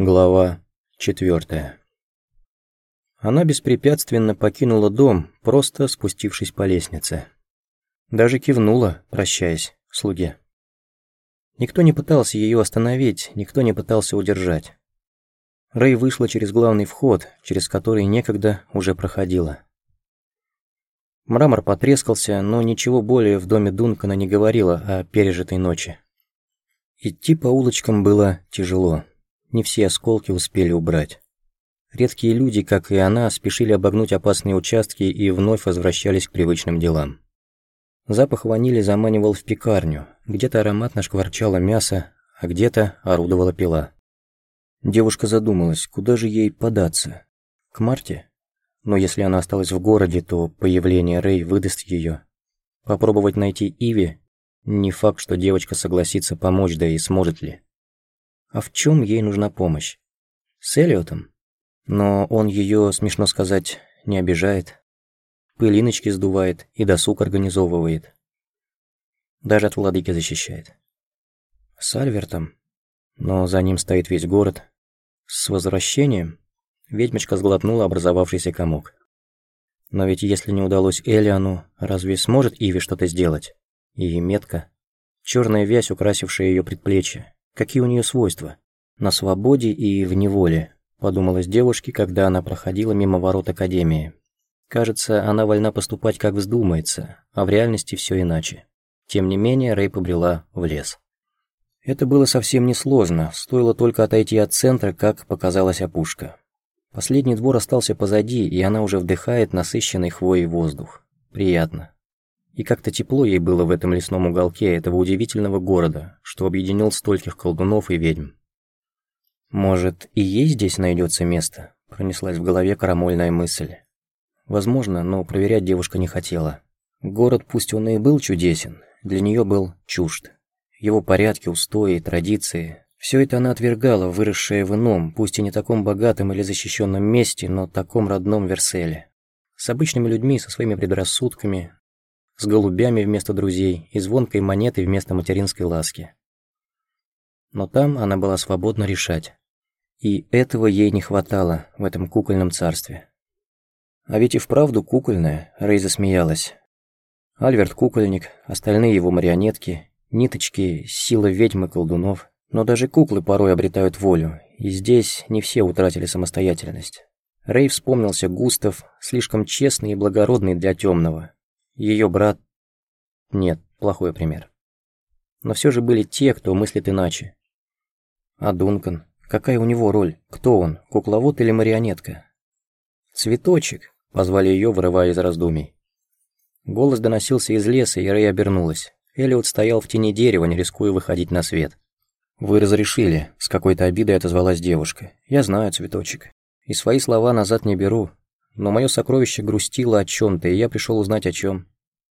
Глава четвертая. Она беспрепятственно покинула дом, просто спустившись по лестнице. Даже кивнула, прощаясь, слуге. Никто не пытался ее остановить, никто не пытался удержать. Рэй вышла через главный вход, через который некогда уже проходила. Мрамор потрескался, но ничего более в доме Дункана не говорило о пережитой ночи. Идти по улочкам было тяжело не все осколки успели убрать. Редкие люди, как и она, спешили обогнуть опасные участки и вновь возвращались к привычным делам. Запах ванили заманивал в пекарню, где-то ароматно шкварчало мясо, а где-то орудовала пила. Девушка задумалась, куда же ей податься? К Марте? Но если она осталась в городе, то появление Рэй выдаст ее. Попробовать найти Иви? Не факт, что девочка согласится помочь, да и сможет ли. А в чем ей нужна помощь? С Элиотом? Но он ее, смешно сказать, не обижает. Пылиночки сдувает и досуг организовывает. Даже от владыки защищает. С Альвертом? Но за ним стоит весь город. С возвращением? Ведьмочка сглотнула образовавшийся комок. Но ведь если не удалось Элиану, разве сможет Иви что-то сделать? И метка. Черная вязь, украсившая ее предплечье. Какие у нее свойства? На свободе и в неволе, подумалось девушке, когда она проходила мимо ворот Академии. Кажется, она вольна поступать как вздумается, а в реальности все иначе. Тем не менее, Рэй побрела в лес. Это было совсем несложно, стоило только отойти от центра, как показалась опушка. Последний двор остался позади, и она уже вдыхает насыщенный хвоей воздух. Приятно. И как-то тепло ей было в этом лесном уголке этого удивительного города, что объединил стольких колдунов и ведьм. «Может, и ей здесь найдется место?» – пронеслась в голове карамольная мысль. Возможно, но проверять девушка не хотела. Город, пусть он и был чудесен, для нее был чужд. Его порядки, устои, традиции – все это она отвергала, выросшая в ином, пусть и не таком богатом или защищенном месте, но таком родном Верселе. С обычными людьми, со своими предрассудками, с голубями вместо друзей и звонкой монетой вместо материнской ласки. Но там она была свободна решать. И этого ей не хватало в этом кукольном царстве. А ведь и вправду кукольная, Рэй засмеялась. Альверт кукольник, остальные его марионетки, ниточки, сила ведьмы колдунов. Но даже куклы порой обретают волю, и здесь не все утратили самостоятельность. Рэй вспомнился Густав, слишком честный и благородный для темного, ее брат... Нет, плохой пример. Но все же были те, кто мыслит иначе. А Дункан? Какая у него роль? Кто он? Кукловод или марионетка? «Цветочек!» — позвали ее, вырывая из раздумий. Голос доносился из леса, и Рэй обернулась. Элliot стоял в тени дерева, не рискуя выходить на свет. «Вы разрешили», — с какой-то обидой отозвалась девушка. «Я знаю, цветочек. И свои слова назад не беру. Но мое сокровище грустило о чем-то, и я пришел узнать о чем.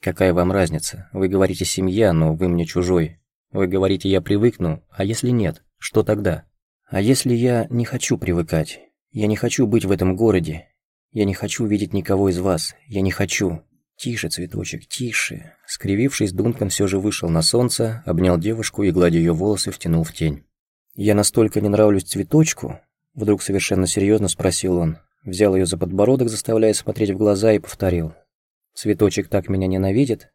Какая вам разница? Вы говорите «семья», но вы мне чужой. Вы говорите «я привыкну», а если нет, что тогда? А если я не хочу привыкать? Я не хочу быть в этом городе. Я не хочу видеть никого из вас. Я не хочу. Тише, цветочек, тише. Скривившись, Дункан все же вышел на солнце, обнял девушку и, гладя ее волосы, втянул в тень. «Я настолько не нравлюсь цветочку?» Вдруг совершенно серьезно спросил он. Взял ее за подбородок, заставляя смотреть в глаза, и повторил. «Цветочек так меня ненавидит?»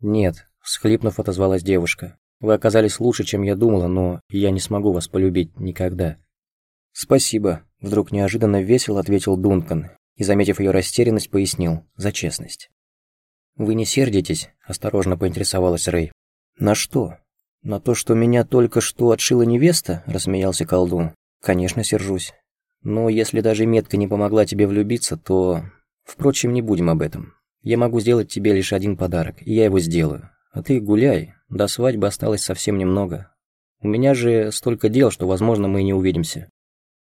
«Нет», — всхлипнув, отозвалась девушка. «Вы оказались лучше, чем я думала, но я не смогу вас полюбить никогда». «Спасибо», — вдруг неожиданно весело ответил Дункан и, заметив ее растерянность, пояснил «за честность». «Вы не сердитесь?» – осторожно поинтересовалась Рэй. «На что? На то, что меня только что отшила невеста?» – рассмеялся колдун. «Конечно, сержусь. Но если даже метка не помогла тебе влюбиться, то... Впрочем, не будем об этом. Я могу сделать тебе лишь один подарок, и я его сделаю. А ты гуляй, до свадьбы осталось совсем немного. У меня же столько дел, что, возможно, мы и не увидимся».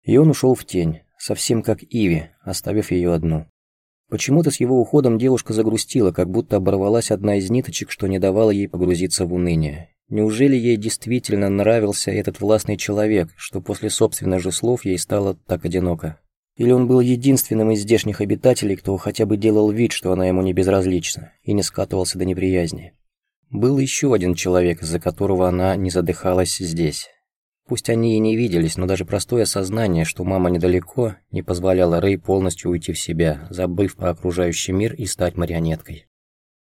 И он ушел в тень, совсем как Иви, оставив ее одну. Почему-то с его уходом девушка загрустила, как будто оборвалась одна из ниточек, что не давала ей погрузиться в уныние. Неужели ей действительно нравился этот властный человек, что после собственных же слов ей стало так одиноко? Или он был единственным из здешних обитателей, кто хотя бы делал вид, что она ему не безразлична, и не скатывался до неприязни? Был еще один человек, из-за которого она не задыхалась здесь. Пусть они и не виделись, но даже простое осознание, что мама недалеко, не позволяло Рэй полностью уйти в себя, забыв про окружающий мир и стать марионеткой.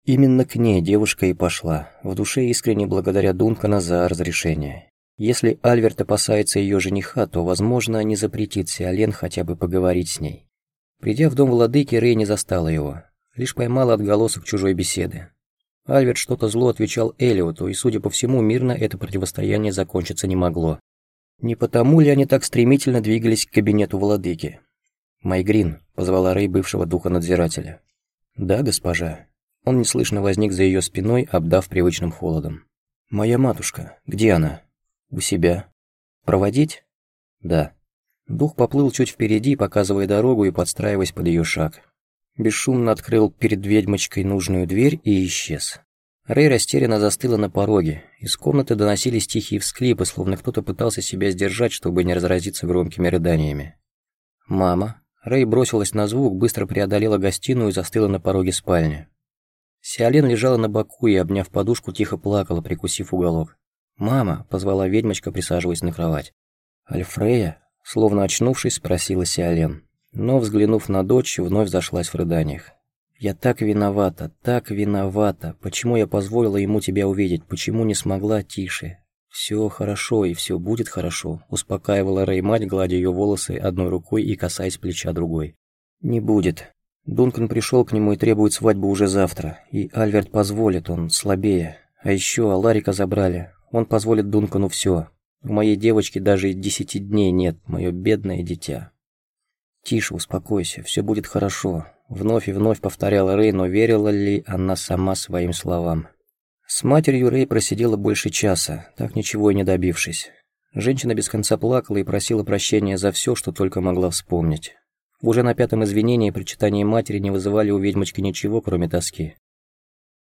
Именно к ней девушка и пошла, в душе искренне благодаря Дункана за разрешение. Если Альверт опасается ее жениха, то, возможно, не запретит Сиолен хотя бы поговорить с ней. Придя в дом владыки, Рэй не застала его, лишь поймала отголосок чужой беседы. Альверт что-то зло отвечал Элиоту, и, судя по всему, мирно это противостояние закончиться не могло. Не потому ли они так стремительно двигались к кабинету владыки? «Майгрин», — позвала Рэй бывшего духа надзирателя. «Да, госпожа». Он неслышно возник за ее спиной, обдав привычным холодом. «Моя матушка. Где она?» «У себя». «Проводить?» «Да». Дух поплыл чуть впереди, показывая дорогу и подстраиваясь под ее шаг. Бесшумно открыл перед ведьмочкой нужную дверь и исчез. Рэй растерянно застыла на пороге. Из комнаты доносились тихие всклипы, словно кто-то пытался себя сдержать, чтобы не разразиться громкими рыданиями. «Мама». Рэй бросилась на звук, быстро преодолела гостиную и застыла на пороге спальни. Сиолен лежала на боку и, обняв подушку, тихо плакала, прикусив уголок. «Мама!» — позвала ведьмочка, присаживаясь на кровать. «Альфрея?» — словно очнувшись, спросила Сиолен. Но, взглянув на дочь, вновь зашлась в рыданиях. «Я так виновата, так виновата. Почему я позволила ему тебя увидеть? Почему не смогла тише? Все хорошо и все будет хорошо», — успокаивала Рэй мать, гладя ее волосы одной рукой и касаясь плеча другой. «Не будет. Дункан пришел к нему и требует свадьбу уже завтра. И Альверт позволит, он слабее. А еще Аларика забрали. Он позволит Дункану все. У моей девочки даже десяти дней нет, мое бедное дитя». «Тише, успокойся, все будет хорошо. Вновь и вновь повторяла Рэй, но верила ли она сама своим словам? С матерью Рэй просидела больше часа, так ничего и не добившись. Женщина без конца плакала и просила прощения за все, что только могла вспомнить. Уже на пятом извинении причитания матери не вызывали у ведьмочки ничего, кроме тоски.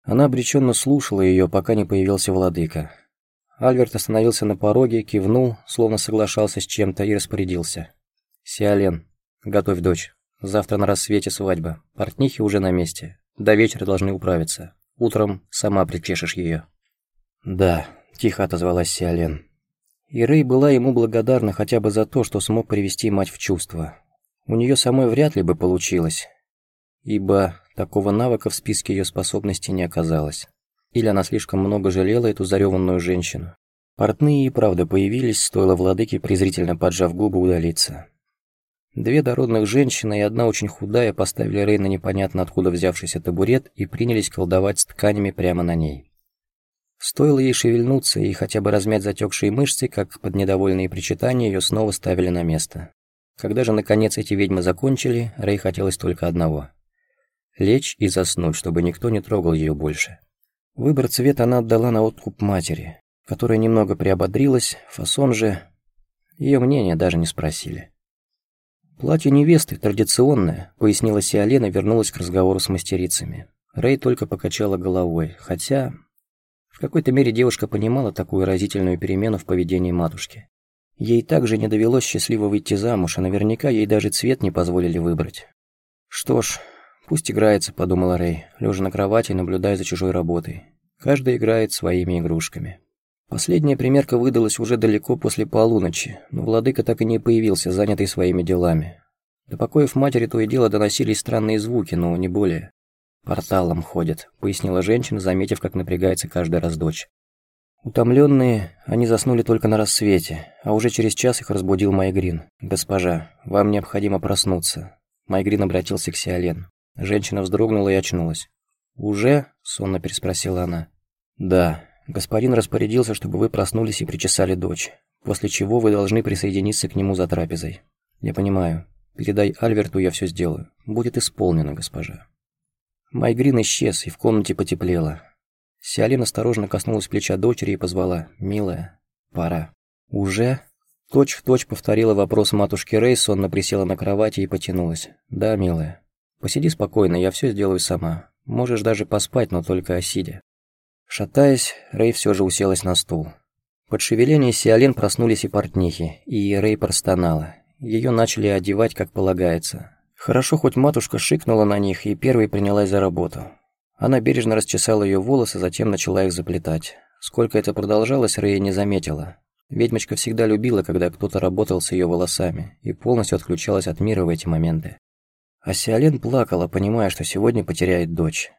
Она обреченно слушала ее, пока не появился владыка. Альверт остановился на пороге, кивнул, словно соглашался с чем-то, и распорядился. «Сиален, готовь дочь». Завтра на рассвете свадьба. Портнихи уже на месте. До вечера должны управиться. Утром сама причешешь ее. Да, тихо отозвалась Сиален. И Рэй была ему благодарна хотя бы за то, что смог привести мать в чувство. У нее самой вряд ли бы получилось, ибо такого навыка в списке ее способностей не оказалось. Или она слишком много жалела эту зареванную женщину. Портные и правда появились, стоило владыке, презрительно поджав губы, удалиться. Две дородных женщины и одна очень худая поставили Рей на непонятно откуда взявшийся табурет и принялись колдовать с тканями прямо на ней. Стоило ей шевельнуться и хотя бы размять затекшие мышцы, как под недовольные причитания ее снова ставили на место. Когда же наконец эти ведьмы закончили, Рей хотелось только одного — лечь и заснуть, чтобы никто не трогал ее больше. Выбор цвета она отдала на откуп матери, которая немного приободрилась, фасон же... Ее мнение даже не спросили. «Платье невесты, традиционное», — пояснила Сиолена и вернулась к разговору с мастерицами. Рэй только покачала головой, хотя... В какой-то мере девушка понимала такую разительную перемену в поведении матушки. Ей также не довелось счастливо выйти замуж, а наверняка ей даже цвет не позволили выбрать. «Что ж, пусть играется», — подумала Рэй, лежа на кровати и наблюдая за чужой работой. Каждый играет своими игрушками. Последняя примерка выдалась уже далеко после полуночи, но владыка так и не появился, занятый своими делами. До покоев матери то и дело доносились странные звуки, но не более. «Порталом ходят», — пояснила женщина, заметив, как напрягается каждый раз дочь. Утомленные, они заснули только на рассвете, а уже через час их разбудил Майгрин. «Госпожа, вам необходимо проснуться». Майгрин обратился к Сиолен. Женщина вздрогнула и очнулась. «Уже?» — сонно переспросила она. «Да», Господин распорядился, чтобы вы проснулись и причесали дочь, после чего вы должны присоединиться к нему за трапезой. Я понимаю. Передай Альверту, я все сделаю. Будет исполнено, госпожа. Майгрин исчез, и в комнате потеплело. Сиалин осторожно коснулась плеча дочери и позвала «Милая, пора». «Уже?» Точь в точь повторила вопрос матушки Рей, сонно присела на кровати и потянулась. «Да, милая. Посиди спокойно, я все сделаю сама. Можешь даже поспать, но только сидя. Шатаясь, Рэй все же уселась на стул. Под шевеление Сиолен проснулись и портнихи, и Рэй простонала. Ее начали одевать, как полагается. Хорошо, хоть матушка шикнула на них и первой принялась за работу. Она бережно расчесала ее волосы, затем начала их заплетать. Сколько это продолжалось, Рэй не заметила. Ведьмочка всегда любила, когда кто-то работал с ее волосами, и полностью отключалась от мира в эти моменты. А плакала, понимая, что сегодня потеряет дочь.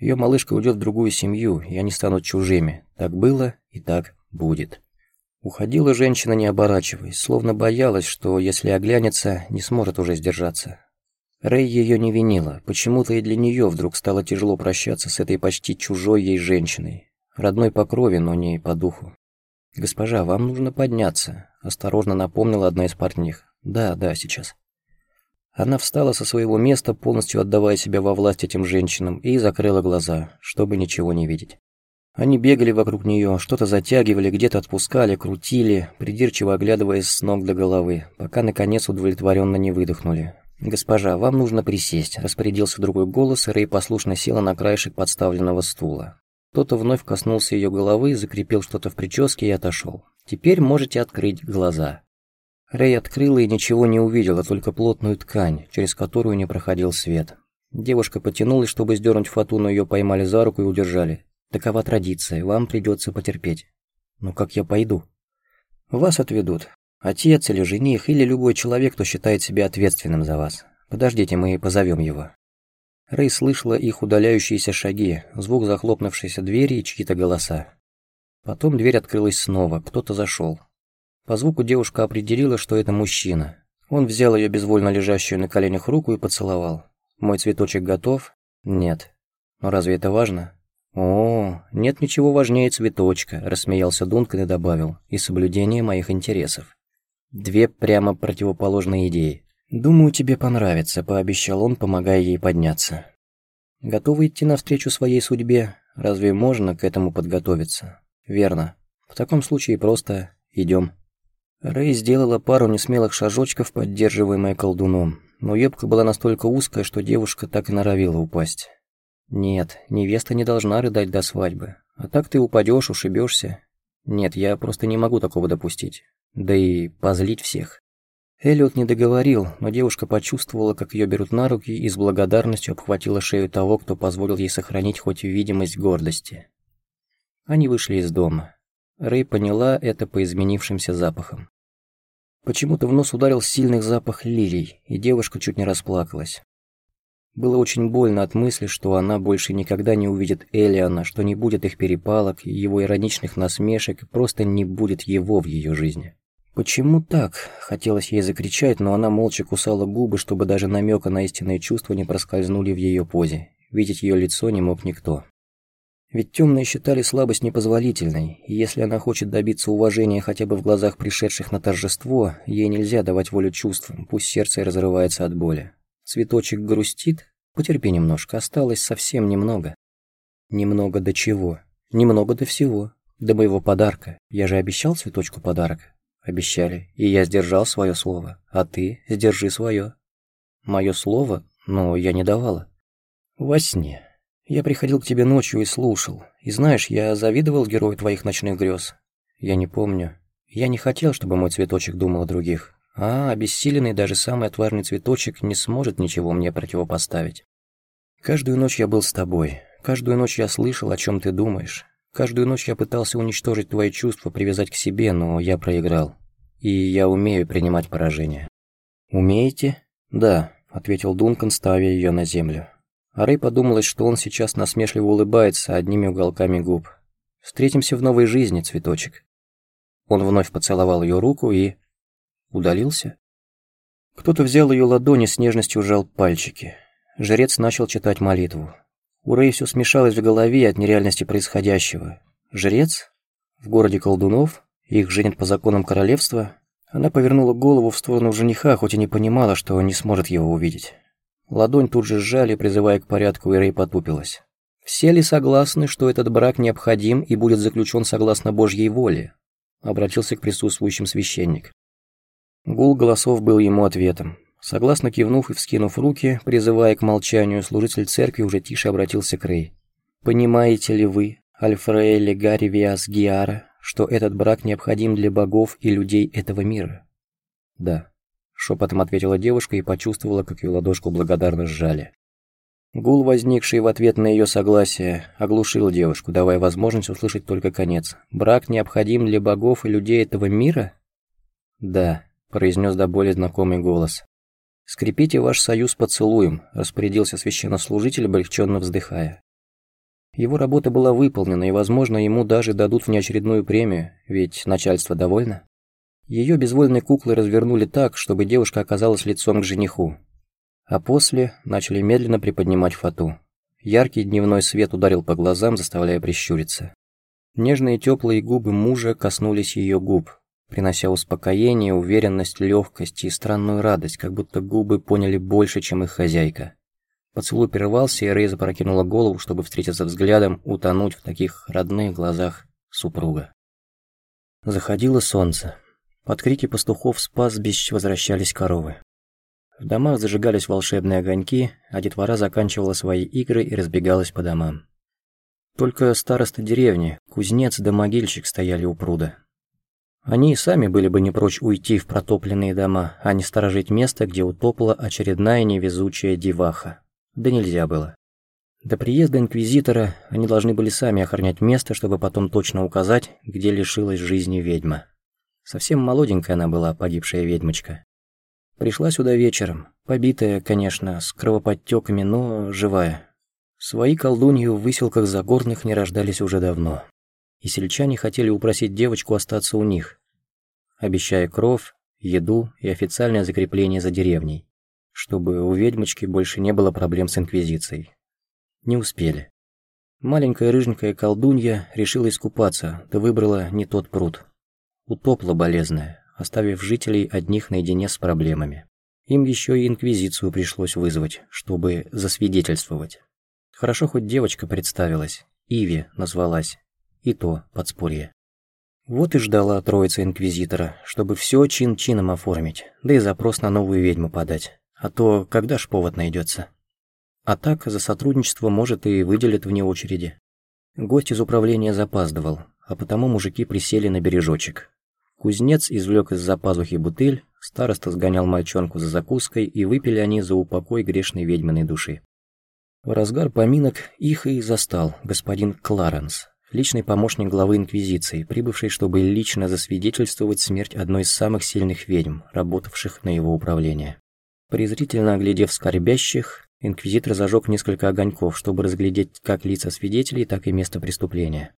Ее малышка уйдет в другую семью, и они станут чужими. Так было и так будет. Уходила женщина, не оборачиваясь, словно боялась, что, если оглянется, не сможет уже сдержаться. Рэй ее не винила, почему-то и для нее вдруг стало тяжело прощаться с этой почти чужой ей женщиной. Родной по крови, но не по духу. «Госпожа, вам нужно подняться», – осторожно напомнила одна из портних. «Да, да, сейчас». Она встала со своего места, полностью отдавая себя во власть этим женщинам, и закрыла глаза, чтобы ничего не видеть. Они бегали вокруг нее, что-то затягивали, где-то отпускали, крутили, придирчиво оглядываясь с ног до головы, пока наконец удовлетворенно не выдохнули. «Госпожа, вам нужно присесть», – распорядился другой голос, и Рэй послушно села на краешек подставленного стула. Кто-то вновь коснулся ее головы, закрепил что-то в прическе и отошел. «Теперь можете открыть глаза». Рэй открыла и ничего не увидела, только плотную ткань, через которую не проходил свет. Девушка потянулась, чтобы сдернуть фату, но ее поймали за руку и удержали. «Такова традиция, вам придется потерпеть». «Ну как я пойду?» «Вас отведут. Отец или жених, или любой человек, кто считает себя ответственным за вас. Подождите, мы позовем его». Рэй слышала их удаляющиеся шаги, звук захлопнувшейся двери и чьи-то голоса. Потом дверь открылась снова, кто-то зашел. По звуку девушка определила, что это мужчина. Он взял ее безвольно лежащую на коленях руку и поцеловал. «Мой цветочек готов?» «Нет». «Но разве это важно?» «О, нет ничего важнее цветочка», – рассмеялся Дункан и добавил, «и соблюдение моих интересов». Две прямо противоположные идеи. «Думаю, тебе понравится», – пообещал он, помогая ей подняться. «Готовы идти навстречу своей судьбе? Разве можно к этому подготовиться?» «Верно. В таком случае просто идем». Рэй сделала пару несмелых шажочков, поддерживаемая колдуном, но юбка была настолько узкая, что девушка так и норовила упасть. «Нет, невеста не должна рыдать до свадьбы. А так ты упадешь, ушибешься. Нет, я просто не могу такого допустить. Да и позлить всех. Эллиот не договорил, но девушка почувствовала, как ее берут на руки и с благодарностью обхватила шею того, кто позволил ей сохранить хоть видимость гордости. Они вышли из дома. Рэй поняла это по изменившимся запахам. Почему-то в нос ударил сильный запах лилий, и девушка чуть не расплакалась. Было очень больно от мысли, что она больше никогда не увидит Элиана, что не будет их перепалок, его ироничных насмешек, просто не будет его в ее жизни. «Почему так?» – хотелось ей закричать, но она молча кусала губы, чтобы даже намека на истинные чувства не проскользнули в ее позе. Видеть ее лицо не мог никто. Ведь темные считали слабость непозволительной, и если она хочет добиться уважения хотя бы в глазах пришедших на торжество, ей нельзя давать волю чувствам, пусть сердце разрывается от боли. Цветочек грустит? Потерпи немножко, осталось совсем немного. Немного до чего? Немного до всего. До моего подарка. Я же обещал цветочку подарок. Обещали, и я сдержал свое слово, а ты сдержи свое. Мое слово? Но я не давала. Во сне. Я приходил к тебе ночью и слушал. И знаешь, я завидовал герою твоих ночных грез. Я не помню. Я не хотел, чтобы мой цветочек думал о других. А обессиленный даже самый отважный цветочек не сможет ничего мне противопоставить. Каждую ночь я был с тобой. Каждую ночь я слышал, о чем ты думаешь. Каждую ночь я пытался уничтожить твои чувства, привязать к себе, но я проиграл. И я умею принимать поражение. «Умеете?» «Да», — ответил Дункан, ставя ее на землю. А Рэй подумалось, что он сейчас насмешливо улыбается одними уголками губ. «Встретимся в новой жизни, цветочек». Он вновь поцеловал ее руку и... удалился. Кто-то взял ее ладони, с нежностью сжал пальчики. Жрец начал читать молитву. У Рэй все смешалось в голове от нереальности происходящего. Жрец? В городе колдунов? Их женят по законам королевства? Она повернула голову в сторону жениха, хоть и не понимала, что не сможет его увидеть. Ладонь тут же сжали, призывая к порядку, и Рэй потупилась. «Все ли согласны, что этот брак необходим и будет заключен согласно Божьей воле?» Обратился к присутствующим священник. Гул голосов был ему ответом. Согласно кивнув и вскинув руки, призывая к молчанию, служитель церкви уже тише обратился к Рэй. «Понимаете ли вы, Альфреэле Гаривиас Гиара, что этот брак необходим для богов и людей этого мира?» «Да», — шепотом ответила девушка и почувствовала, как ее ладошку благодарно сжали. Гул, возникший в ответ на ее согласие, оглушил девушку, давая возможность услышать только конец. «Брак необходим для богов и людей этого мира?» «Да», — произнес до боли знакомый голос. «Скрепите ваш союз поцелуем», — распорядился священнослужитель, облегченно вздыхая. Его работа была выполнена, и, возможно, ему даже дадут внеочередную премию, ведь начальство довольно. Ее безвольные куклы развернули так, чтобы девушка оказалась лицом к жениху. А после начали медленно приподнимать фату. Яркий дневной свет ударил по глазам, заставляя прищуриться. Нежные теплые губы мужа коснулись ее губ, принося успокоение, уверенность, легкость и странную радость, как будто губы поняли больше, чем их хозяйка. Поцелуй прервался, и Рейза прокинула голову, чтобы встретиться взглядом, утонуть в таких родных глазах супруга. Заходило солнце. Под крики пастухов с пастбищ возвращались коровы. В домах зажигались волшебные огоньки, а детвора заканчивала свои игры и разбегалась по домам. Только староста деревни, кузнец да могильщик стояли у пруда. Они и сами были бы не прочь уйти в протопленные дома, а не сторожить место, где утопла очередная невезучая деваха. Да нельзя было. До приезда инквизитора они должны были сами охранять место, чтобы потом точно указать, где лишилась жизни ведьма. Совсем молоденькая она была, погибшая ведьмочка. Пришла сюда вечером, побитая, конечно, с кровоподтеками, но живая. Свои колдуньи в выселках Загорных не рождались уже давно. И сельчане хотели упросить девочку остаться у них, обещая кров, еду и официальное закрепление за деревней, чтобы у ведьмочки больше не было проблем с инквизицией. Не успели. Маленькая рыженькая колдунья решила искупаться, да выбрала не тот пруд. Утопла болезная, оставив жителей одних наедине с проблемами. Им еще и инквизицию пришлось вызвать, чтобы засвидетельствовать. Хорошо хоть девочка представилась, Иви назвалась, и то подспорье. Вот и ждала троица инквизитора, чтобы все чин-чином оформить, да и запрос на новую ведьму подать. А то когда ж повод найдется? А так, за сотрудничество, может, и выделят вне очереди. Гость из управления запаздывал, а потому мужики присели на бережочек, Кузнец извлек из-за пазухи бутыль, староста сгонял мальчонку за закуской, и выпили они за упокой грешной ведьминой души. В разгар поминок их и застал господин Кларенс, личный помощник главы Инквизиции, прибывший, чтобы лично засвидетельствовать смерть одной из самых сильных ведьм, работавших на его управление. Презрительно оглядев скорбящих, инквизитор зажег несколько огоньков, чтобы разглядеть как лица свидетелей, так и место преступления.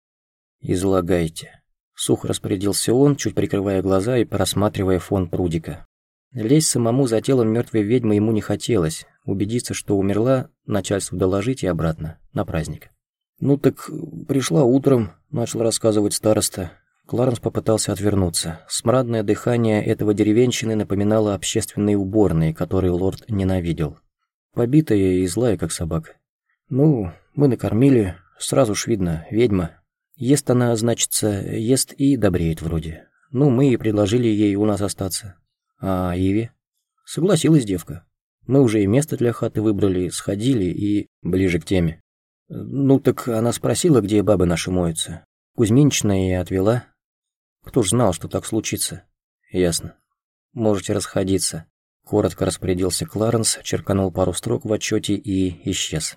«Излагайте», Сухо распорядился он, чуть прикрывая глаза и просматривая фон прудика. Лезть самому за телом мертвой ведьмы ему не хотелось. Убедиться, что умерла, начальству доложить и обратно, на праздник. «Ну так пришла утром», — начал рассказывать староста. Кларенс попытался отвернуться. Смрадное дыхание этого деревенщины напоминало общественные уборные, которые лорд ненавидел. Побитая и злая, как собака. «Ну, мы накормили, сразу ж видно, ведьма, Ест она, значится, ест и добреет вроде. Ну, мы и предложили ей у нас остаться. А Иви? Согласилась девка. Мы уже и место для хаты выбрали, сходили и ближе к теме. Ну, так она спросила, где бабы наши моются. Кузьминичная и отвела. Кто ж знал, что так случится? Ясно. Можете расходиться. Коротко распорядился Кларенс, черканул пару строк в отчете и исчез.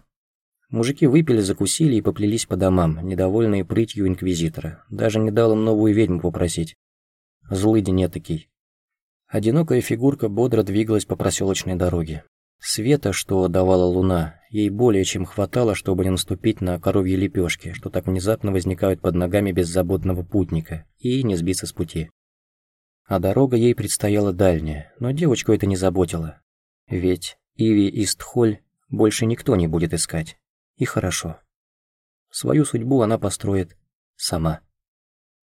Мужики выпили, закусили и поплелись по домам, недовольные прытью инквизитора. Даже не дал им новую ведьму попросить. Злыдень этакий. Одинокая фигурка бодро двигалась по проселочной дороге. Света, что давала луна, ей более чем хватало, чтобы не наступить на коровьи лепешки, что так внезапно возникают под ногами беззаботного путника, и не сбиться с пути. А дорога ей предстояла дальняя, но девочку это не заботило. Ведь Иви Истхоль больше никто не будет искать. И хорошо. Свою судьбу она построит сама.